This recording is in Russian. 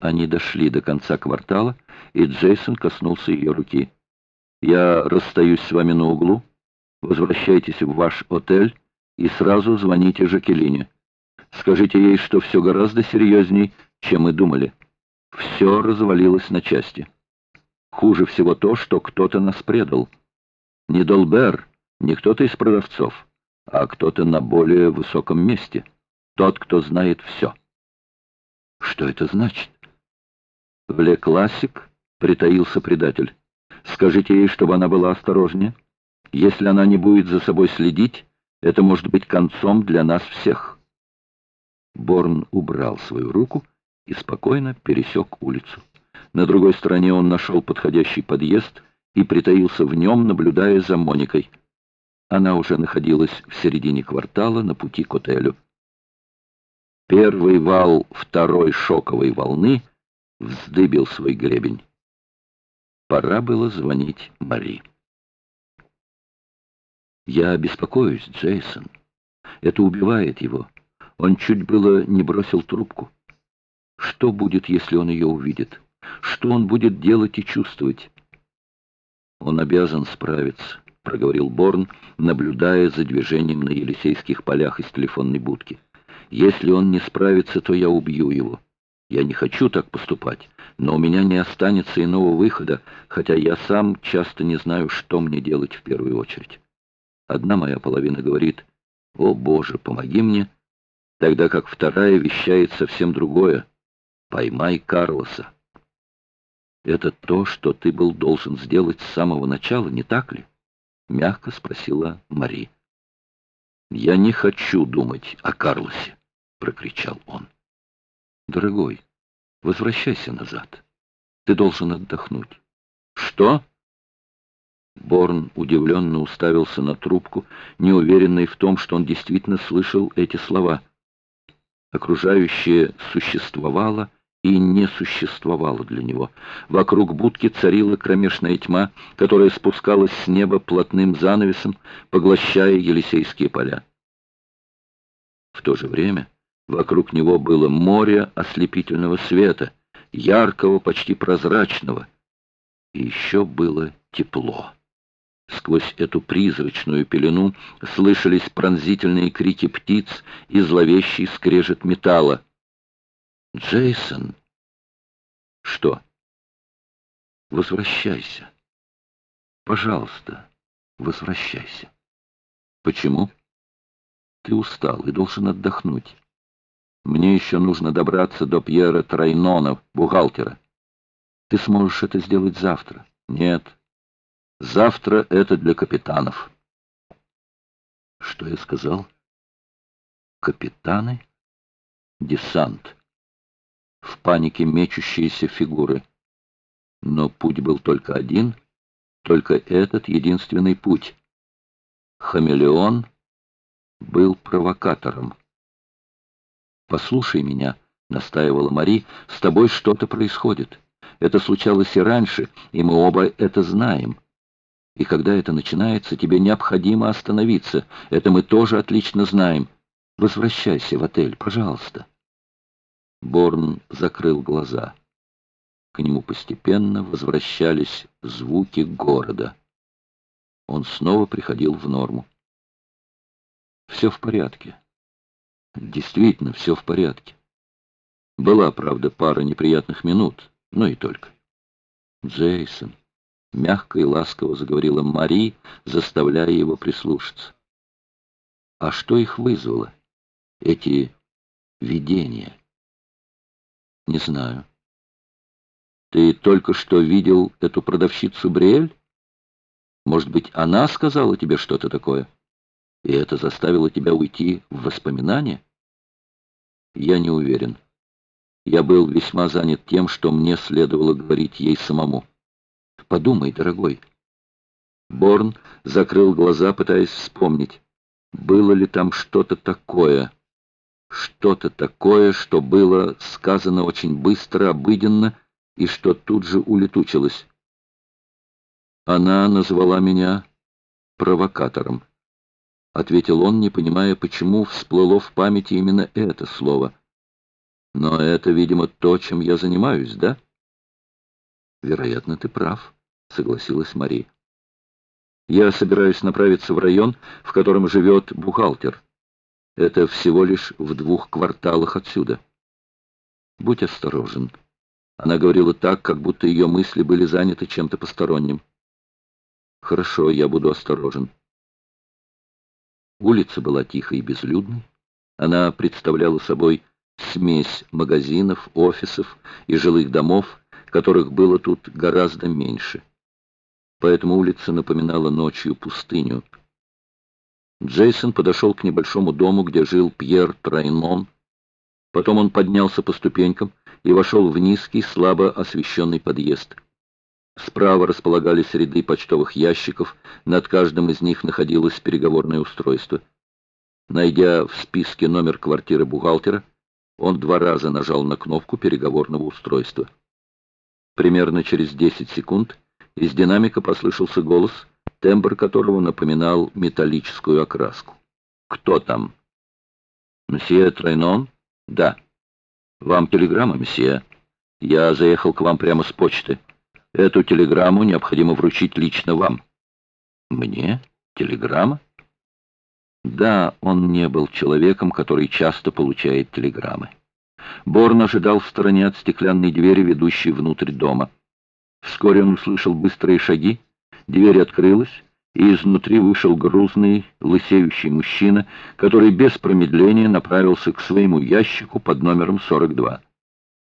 Они дошли до конца квартала, и Джейсон коснулся ее руки. «Я расстаюсь с вами на углу. Возвращайтесь в ваш отель и сразу звоните Жакелине. Скажите ей, что все гораздо серьезней, чем мы думали. Все развалилось на части. Хуже всего то, что кто-то нас предал. Не Долбер, не кто-то из продавцов, а кто-то на более высоком месте. Тот, кто знает все. Что это значит? В Ле Классик притаился предатель. Скажите ей, чтобы она была осторожнее. Если она не будет за собой следить, это может быть концом для нас всех. Борн убрал свою руку и спокойно пересек улицу. На другой стороне он нашел подходящий подъезд и притаился в нем, наблюдая за Моникой. Она уже находилась в середине квартала на пути к отелю. Первый вал второй шоковой волны — вздыбил свой гребень. Пора было звонить Мари. «Я беспокоюсь, Джейсон. Это убивает его. Он чуть было не бросил трубку. Что будет, если он ее увидит? Что он будет делать и чувствовать?» «Он обязан справиться», — проговорил Борн, наблюдая за движением на Елисейских полях из телефонной будки. «Если он не справится, то я убью его». Я не хочу так поступать, но у меня не останется иного выхода, хотя я сам часто не знаю, что мне делать в первую очередь. Одна моя половина говорит «О, Боже, помоги мне», тогда как вторая вещает совсем другое «Поймай Карлоса». «Это то, что ты был должен сделать с самого начала, не так ли?» — мягко спросила Мари. «Я не хочу думать о Карлосе», — прокричал он. Дорогой, возвращайся назад. Ты должен отдохнуть. Что? Борн удивленно уставился на трубку, неуверенный в том, что он действительно слышал эти слова. Окружающее существовало и не существовало для него. Вокруг будки царила кромешная тьма, которая спускалась с неба плотным занавесом, поглощая Елисейские поля. В то же время Вокруг него было море ослепительного света, яркого, почти прозрачного. И еще было тепло. Сквозь эту призрачную пелену слышались пронзительные крики птиц и зловещий скрежет металла. «Джейсон!» «Что?» «Возвращайся. Пожалуйста, возвращайся». «Почему?» «Ты устал и должен отдохнуть». Мне еще нужно добраться до Пьера Трайнона, бухгалтера. Ты сможешь это сделать завтра? Нет. Завтра это для капитанов. Что я сказал? Капитаны? Десант. В панике мечущиеся фигуры. Но путь был только один, только этот единственный путь. Хамелеон был провокатором. «Послушай меня», — настаивала Мари, — «с тобой что-то происходит. Это случалось и раньше, и мы оба это знаем. И когда это начинается, тебе необходимо остановиться. Это мы тоже отлично знаем. Возвращайся в отель, пожалуйста». Борн закрыл глаза. К нему постепенно возвращались звуки города. Он снова приходил в норму. «Все в порядке. Действительно, все в порядке. Была, правда, пара неприятных минут, но и только. Джейсон, мягко и ласково заговорила Мари, заставляя его прислушаться. А что их вызвало? Эти видения? Не знаю. Ты только что видел эту продавщицу Бриэль? Может быть, она сказала тебе что-то такое? — и это заставило тебя уйти в воспоминания? Я не уверен. Я был весьма занят тем, что мне следовало говорить ей самому. Подумай, дорогой. Борн закрыл глаза, пытаясь вспомнить, было ли там что-то такое, что-то такое, что было сказано очень быстро, обыденно, и что тут же улетучилось. Она назвала меня провокатором. — ответил он, не понимая, почему всплыло в памяти именно это слово. Но это, видимо, то, чем я занимаюсь, да? Вероятно, ты прав, согласилась Мари. Я собираюсь направиться в район, в котором живет бухгалтер. Это всего лишь в двух кварталах отсюда. Будь осторожен. Она говорила так, как будто ее мысли были заняты чем-то посторонним. Хорошо, я буду осторожен. Улица была тихой и безлюдной. Она представляла собой смесь магазинов, офисов и жилых домов, которых было тут гораздо меньше. Поэтому улица напоминала ночью пустыню. Джейсон подошел к небольшому дому, где жил Пьер Трайнон. Потом он поднялся по ступенькам и вошел в низкий, слабо освещенный подъезд. Справа располагались ряды почтовых ящиков, над каждым из них находилось переговорное устройство. Найдя в списке номер квартиры бухгалтера, он два раза нажал на кнопку переговорного устройства. Примерно через 10 секунд из динамика послышался голос, тембр которого напоминал металлическую окраску. «Кто там?» «Мсье Трайнон?» «Да». «Вам телеграмма, месье?» «Я заехал к вам прямо с почты. Эту телеграмму необходимо вручить лично вам». «Мне? Телеграмма?» Да, он не был человеком, который часто получает телеграммы. Борн ожидал в стороне от стеклянной двери, ведущей внутрь дома. Вскоре он услышал быстрые шаги, дверь открылась, и изнутри вышел грузный, лысеющий мужчина, который без промедления направился к своему ящику под номером 42.